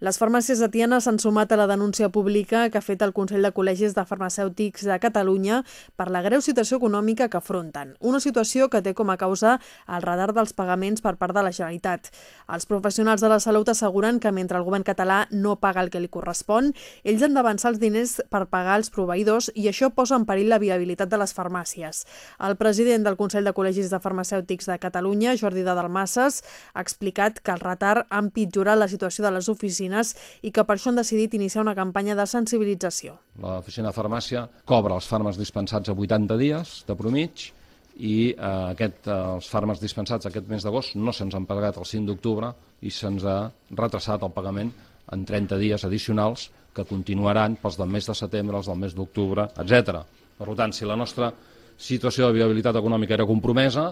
Les farmàcies de Tiana s'han sumat a la denúncia pública que ha fet el Consell de Col·legis de Farmacèutics de Catalunya per la greu situació econòmica que afronten. Una situació que té com a causa el radar dels pagaments per part de la Generalitat. Els professionals de la salut asseguren que mentre el govern català no paga el que li correspon, ells han d'avançar els diners per pagar els proveïdors i això posa en perill la viabilitat de les farmàcies. El president del Consell de Col·legis de Farmacèutics de Catalunya, Jordi de Dalmasses, ha explicat que el retard ha empitjorat la situació de les oficines oficines i que per això han decidit iniciar una campanya de sensibilització. L'oficina de farmàcia cobra els fàrmacs dispensats a 80 dies de promig i eh, aquest, eh, els fàrmacs dispensats aquest mes d'agost no se'ns han pagat el 5 d'octubre i se'ns ha retrasat el pagament en 30 dies addicionals que continuaran pels del mes de setembre, els del mes d'octubre, etc. Per tant, si la nostra situació de viabilitat econòmica era compromesa,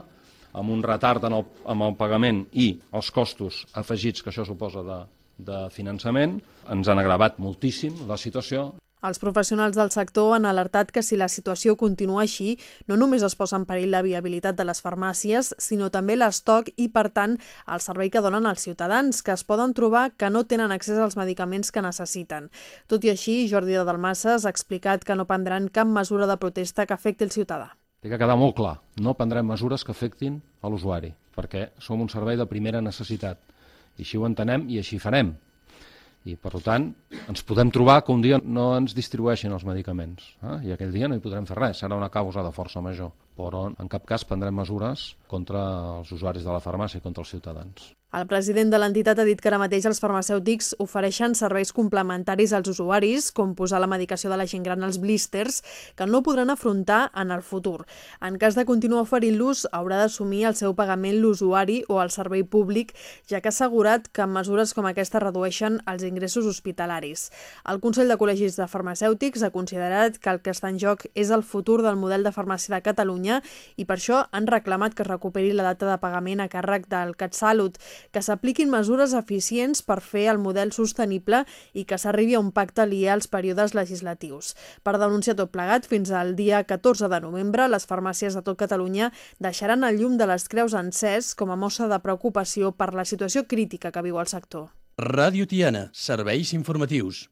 amb un retard en el, en el pagament i els costos afegits que això suposa de, de finançament. Ens han agravat moltíssim la situació. Els professionals del sector han alertat que si la situació continua així, no només es posa en perill la viabilitat de les farmàcies, sinó també l'estoc i, per tant, el servei que donen als ciutadans, que es poden trobar que no tenen accés als medicaments que necessiten. Tot i així, Jordi de Dalmasses ha explicat que no prendran cap mesura de protesta que afecti el ciutadà. Té que quedar molt clar, no prendrem mesures que afectin a l'usuari, perquè som un servei de primera necessitat i així ho entenem i així farem. I, per tant, ens podem trobar que un dia no ens distribueixin els medicaments. Eh? I aquell dia no hi podrem fer res, serà una causa de força major. Però en cap cas prendrem mesures contra els usuaris de la farmàcia i contra els ciutadans. El president de l'entitat ha dit que ara mateix els farmacèutics ofereixen serveis complementaris als usuaris, com posar la medicació de la gent gran als blisters, que no podran afrontar en el futur. En cas de continuar oferint-los, haurà d'assumir el seu pagament l'usuari o el servei públic, ja que ha assegurat que mesures com aquesta redueixen els ingressos hospitalaris. El Consell de Col·legis de Farmacèutics ha considerat que el que està en joc és el futur del model de farmàcia de Catalunya i per això han reclamat que es recuperi la data de pagament a càrrec del CatSalut que s'apliquin mesures eficients per fer el model sostenible i que s'arribi a un pacte aliè als períodes legislatius. Per denunciar tot plegat, fins al dia 14 de novembre, les farmàcies de tot Catalunya deixaran el llum de les creus encès com a mostra de preocupació per la situació crítica que viu el sector. Ràdio Tiana, serveis informatius.